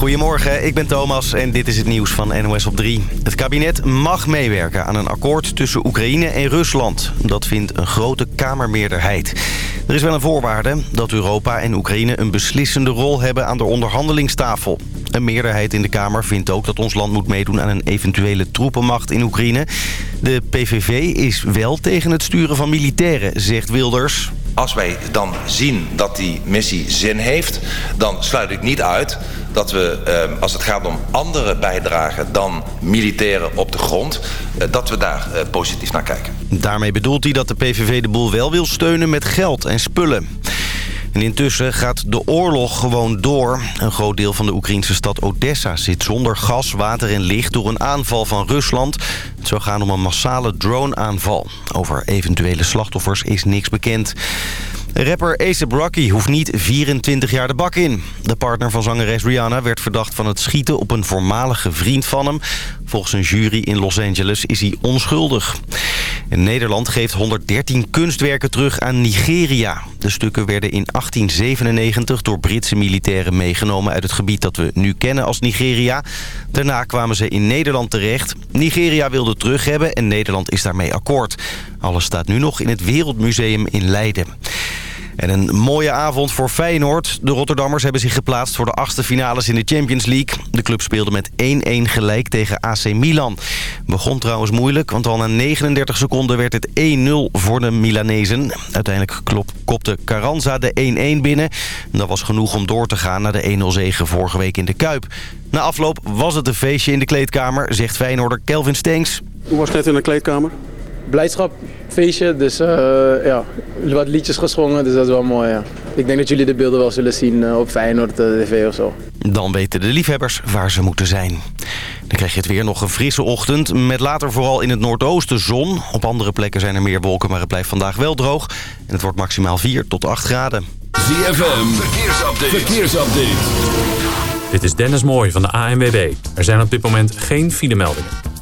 Goedemorgen, ik ben Thomas en dit is het nieuws van NOS op 3. Het kabinet mag meewerken aan een akkoord tussen Oekraïne en Rusland. Dat vindt een grote Kamermeerderheid. Er is wel een voorwaarde dat Europa en Oekraïne een beslissende rol hebben aan de onderhandelingstafel. Een meerderheid in de Kamer vindt ook dat ons land moet meedoen aan een eventuele troepenmacht in Oekraïne. De PVV is wel tegen het sturen van militairen, zegt Wilders. Als wij dan zien dat die missie zin heeft, dan sluit ik niet uit dat we, eh, als het gaat om andere bijdragen dan militairen op de grond, eh, dat we daar eh, positief naar kijken. Daarmee bedoelt hij dat de PVV de boel wel wil steunen met geld en spullen. En intussen gaat de oorlog gewoon door. Een groot deel van de Oekraïnse stad Odessa zit zonder gas, water en licht door een aanval van Rusland. Het zou gaan om een massale drone-aanval. Over eventuele slachtoffers is niks bekend. Rapper A$AP Rocky hoeft niet 24 jaar de bak in. De partner van zangeres Rihanna werd verdacht van het schieten op een voormalige vriend van hem. Volgens een jury in Los Angeles is hij onschuldig. Nederland geeft 113 kunstwerken terug aan Nigeria. De stukken werden in 1897 door Britse militairen meegenomen uit het gebied dat we nu kennen als Nigeria. Daarna kwamen ze in Nederland terecht. Nigeria wilde terug hebben en Nederland is daarmee akkoord. Alles staat nu nog in het Wereldmuseum in Leiden. En een mooie avond voor Feyenoord. De Rotterdammers hebben zich geplaatst voor de achtste finales in de Champions League. De club speelde met 1-1 gelijk tegen AC Milan. Begon trouwens moeilijk, want al na 39 seconden werd het 1-0 voor de Milanezen. Uiteindelijk klop, kopte Carranza de 1-1 binnen. Dat was genoeg om door te gaan naar de 1-0 zege vorige week in de Kuip. Na afloop was het een feestje in de kleedkamer, zegt Feyenoorder Kelvin Stenks. Hoe was het net in de kleedkamer? Blijdschap, feestje. Dus uh, ja, wat liedjes gezongen, dus dat is wel mooi. Ja. Ik denk dat jullie de beelden wel zullen zien uh, op Feyenoord TV of zo. Dan weten de liefhebbers waar ze moeten zijn. Dan krijg je het weer nog een frisse ochtend. Met later vooral in het noordoosten zon. Op andere plekken zijn er meer wolken, maar het blijft vandaag wel droog. En het wordt maximaal 4 tot 8 graden. ZFM, verkeersupdate. verkeersupdate. Dit is Dennis Mooij van de ANWB. Er zijn op dit moment geen filemeldingen.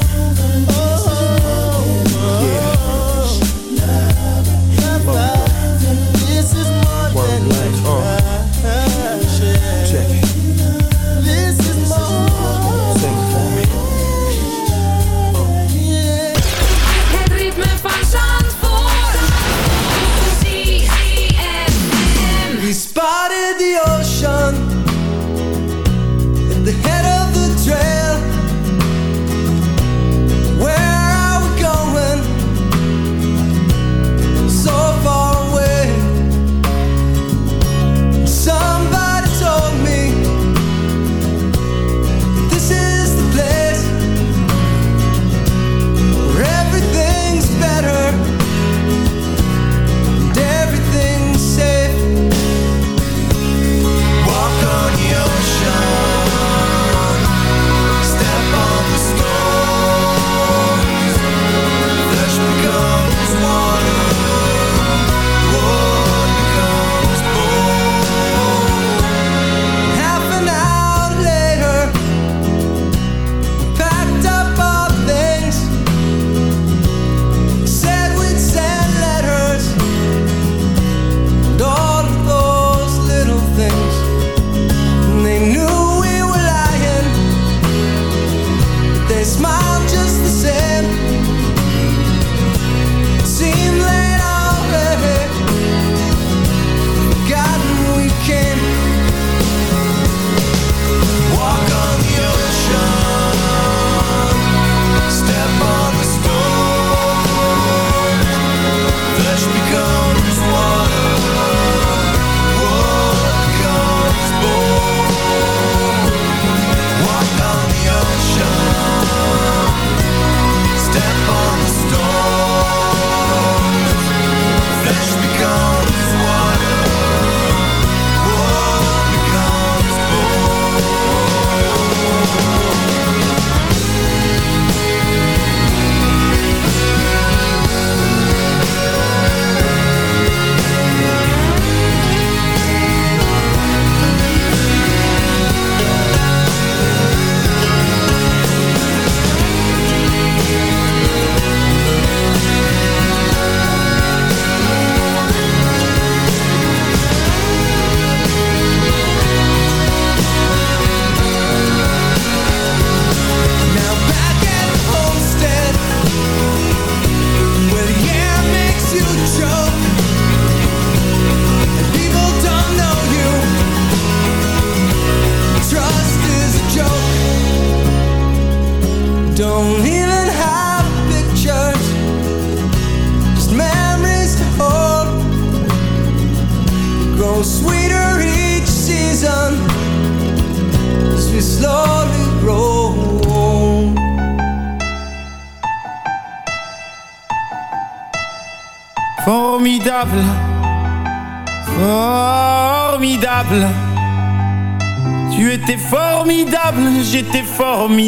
This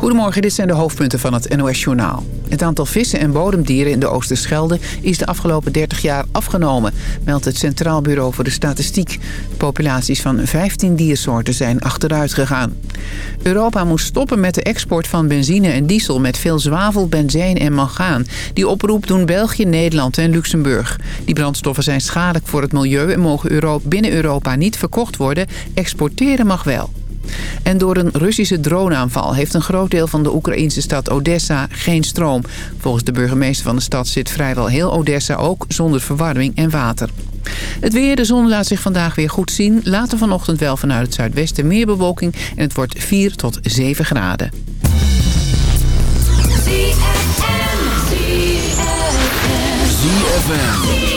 Goedemorgen, dit zijn de hoofdpunten van het NOS-journaal. Het aantal vissen en bodemdieren in de Oosterschelde is de afgelopen 30 jaar afgenomen, meldt het Centraal Bureau voor de Statistiek. Populaties van 15 diersoorten zijn achteruit gegaan. Europa moest stoppen met de export van benzine en diesel met veel zwavel, benzine en mangaan. Die oproep doen België, Nederland en Luxemburg. Die brandstoffen zijn schadelijk voor het milieu en mogen binnen Europa niet verkocht worden. Exporteren mag wel. En door een Russische droneaanval heeft een groot deel van de Oekraïnse stad Odessa geen stroom. Volgens de burgemeester van de stad zit vrijwel heel Odessa ook zonder verwarming en water. Het weer, de zon laat zich vandaag weer goed zien. Later vanochtend wel vanuit het zuidwesten meer bewolking en het wordt 4 tot 7 graden. ZFM.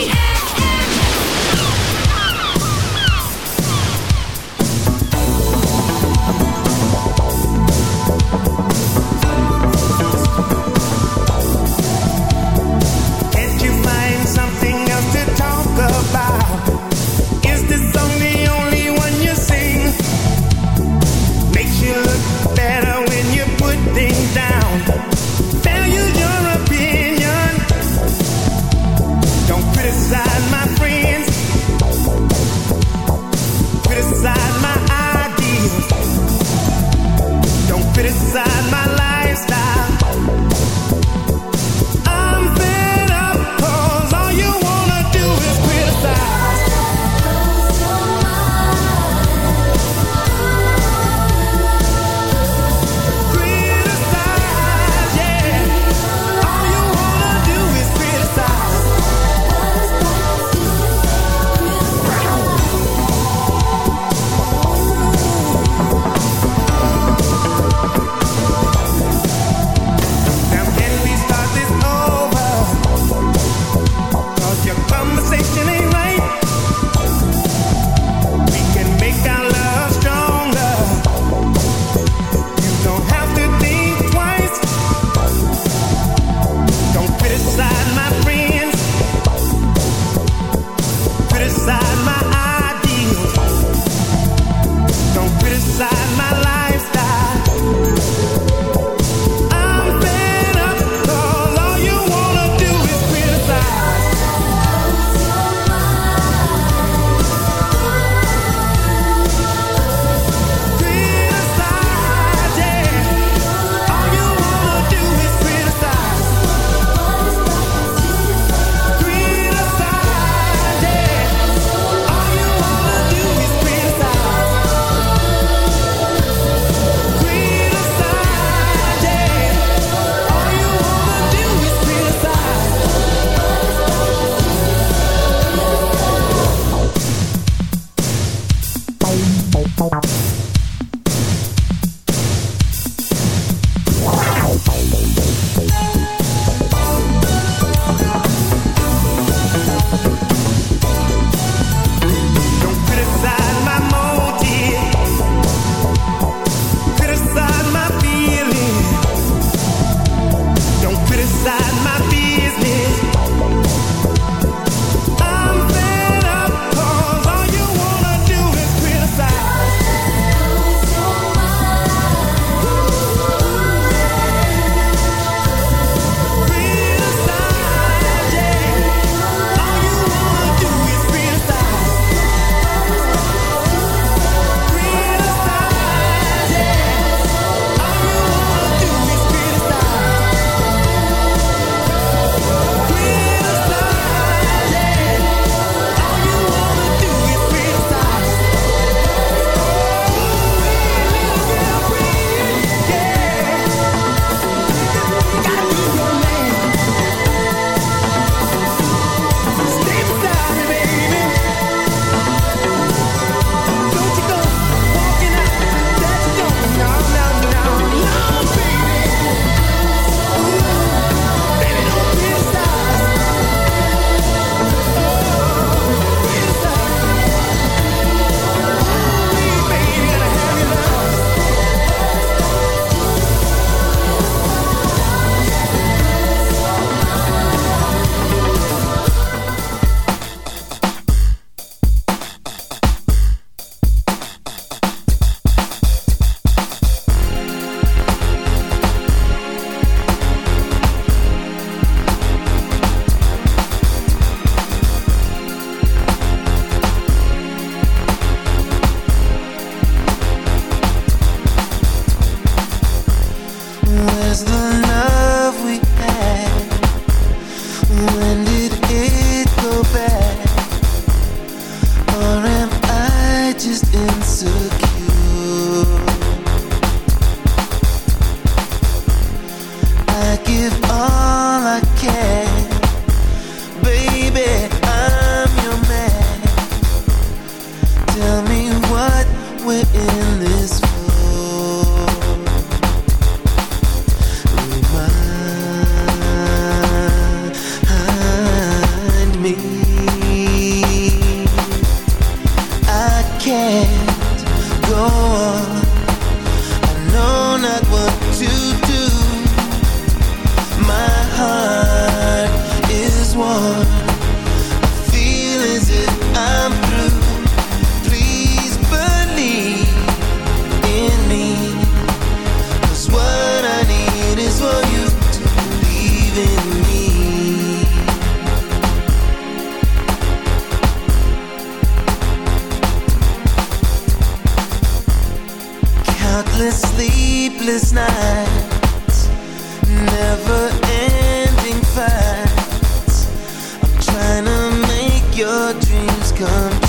Come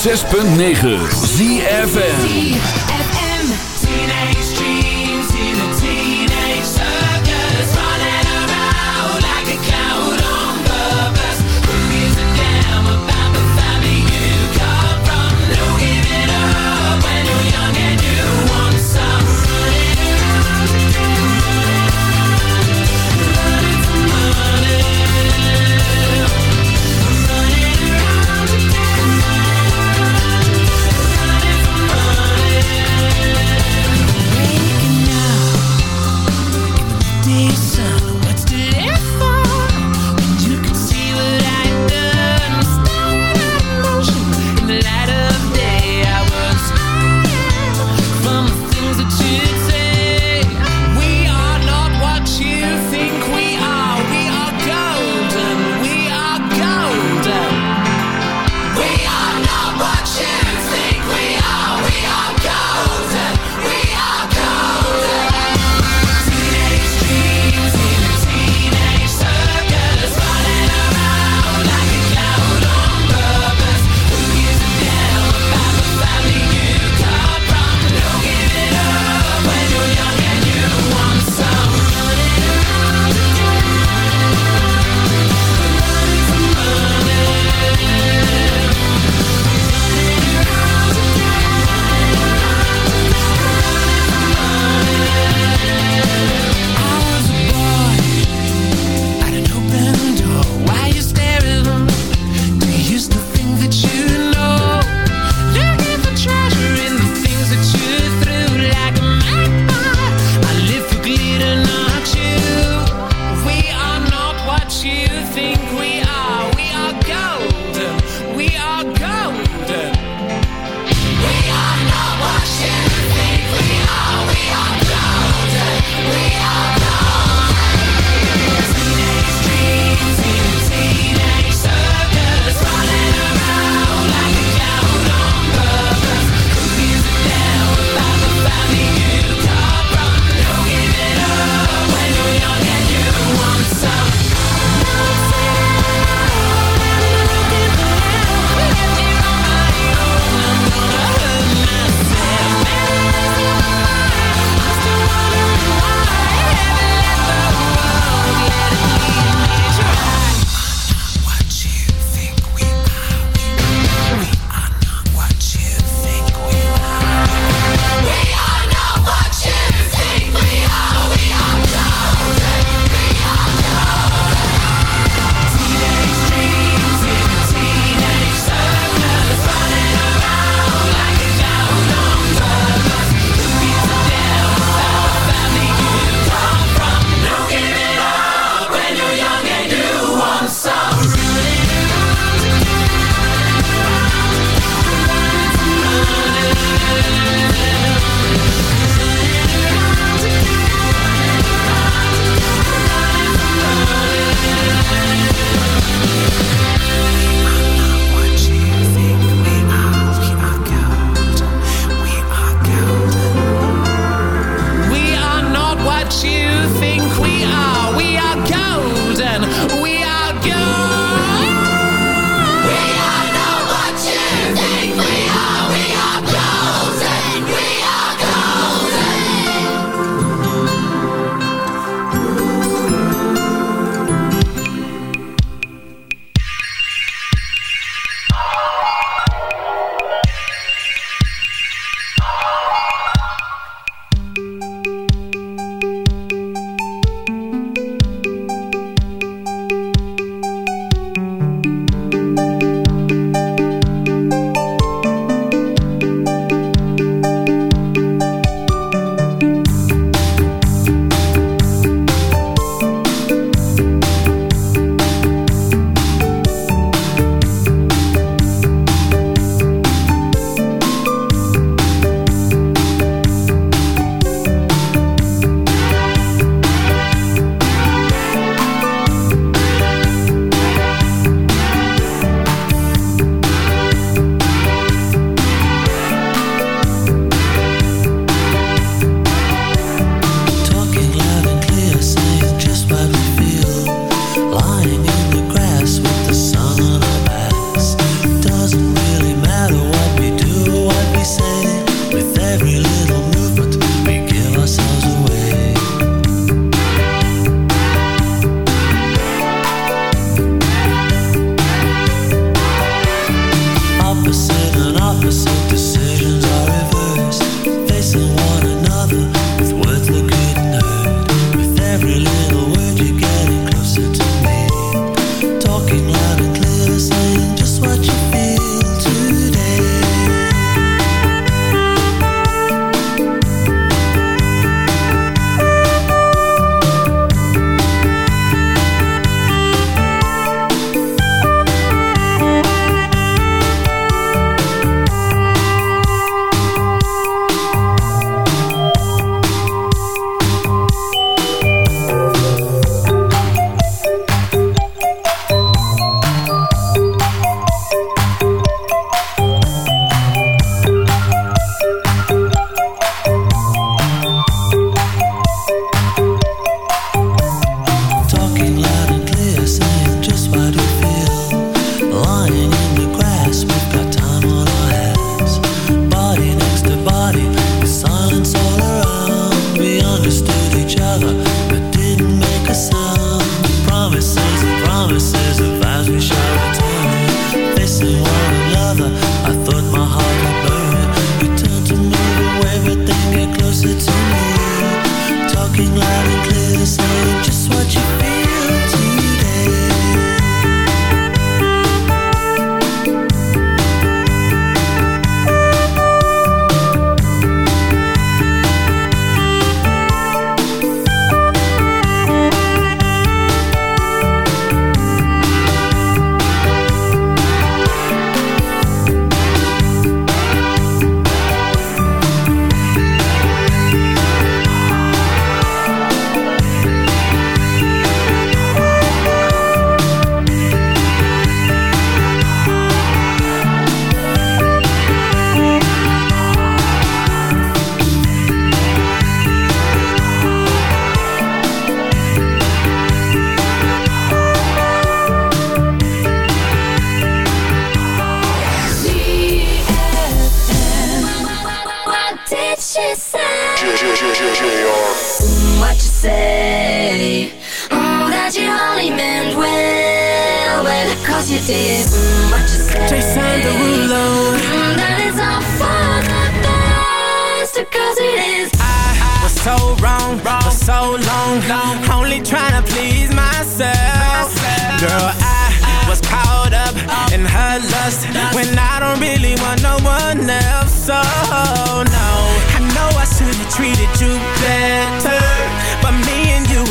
6.9 ZFN